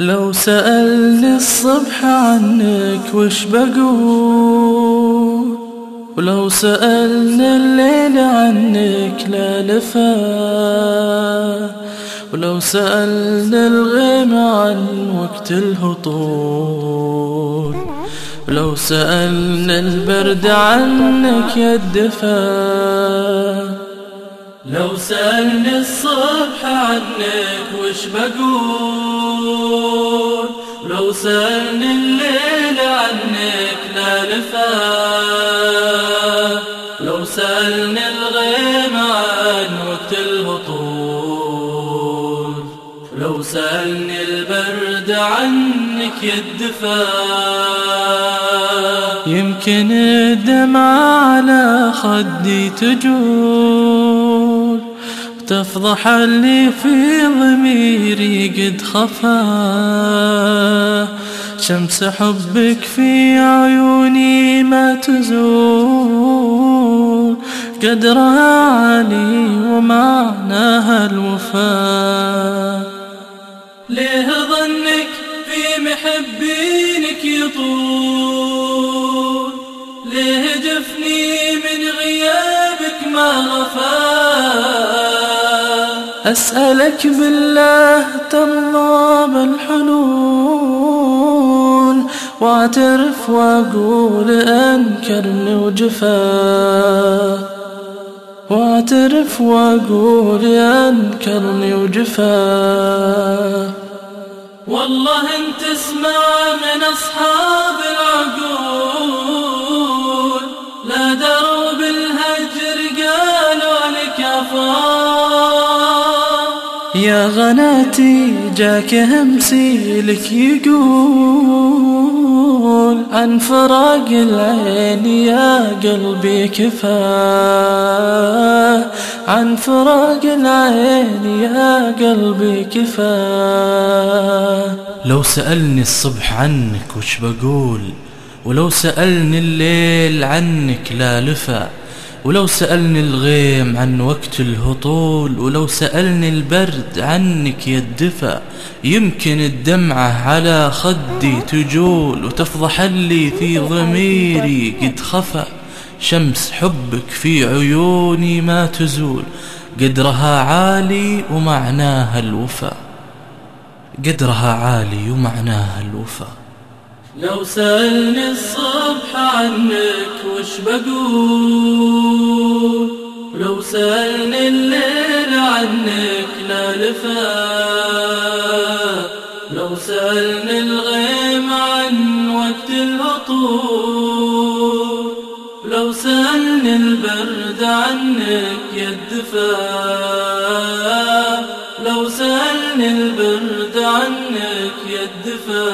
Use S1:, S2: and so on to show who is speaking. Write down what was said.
S1: لو سألني الصبح عنك وش بقول ولو سألني الليل عنك لا لفا ولو سألني الغيم عن وقت الهطول ولو سألني البرد عنك يا الدفا لو سألني الصبح عنك وش بقول لو سألني الليل عنك لا لفا لو سألني الغيم عن وقت الهطول لو سألني البرد عنك يدفى يمكن الدمعة على خدي تجول. تفضح اللي في ضميري قد خفا شمس حبك في عيوني ما تزول. قدرها عالي ومعناها الوفاء ليه ظنك في محبينك يطول؟ ليه جفني من غيابك ما غفا؟ أسألك بالله ترضى بالحنون واعترف وأقول أنكرني وجفا. واعترف وأقول أنكرني وجفا. والله انت اسمع من أصحاب العقول. يا غناتي جاك همسي لك يقول عن فراق العين يا قلبي كفاه عن فراق العين يا قلبي كفاه
S2: لو سألني الصبح عنك وش بقول ولو سألني الليل عنك لا لفا ولو سألني الغيم عن وقت الهطول ولو سألني البرد عنك يدفى يمكن الدمعة على خدي تجول وتفضح اللي في ضميري قد خفى شمس حبك في عيوني ما تزول قدرها عالي ومعناها الوفا. قدرها عالي ومعناها الوفا.
S1: لو سألني الصبح عنك وش بقول؟ سألني الليل عنك لا لفا لو سألني الغيم عن وقت الهطول لو سألني البرد عنك يدفى. لو سألني البرد عنك يدفى.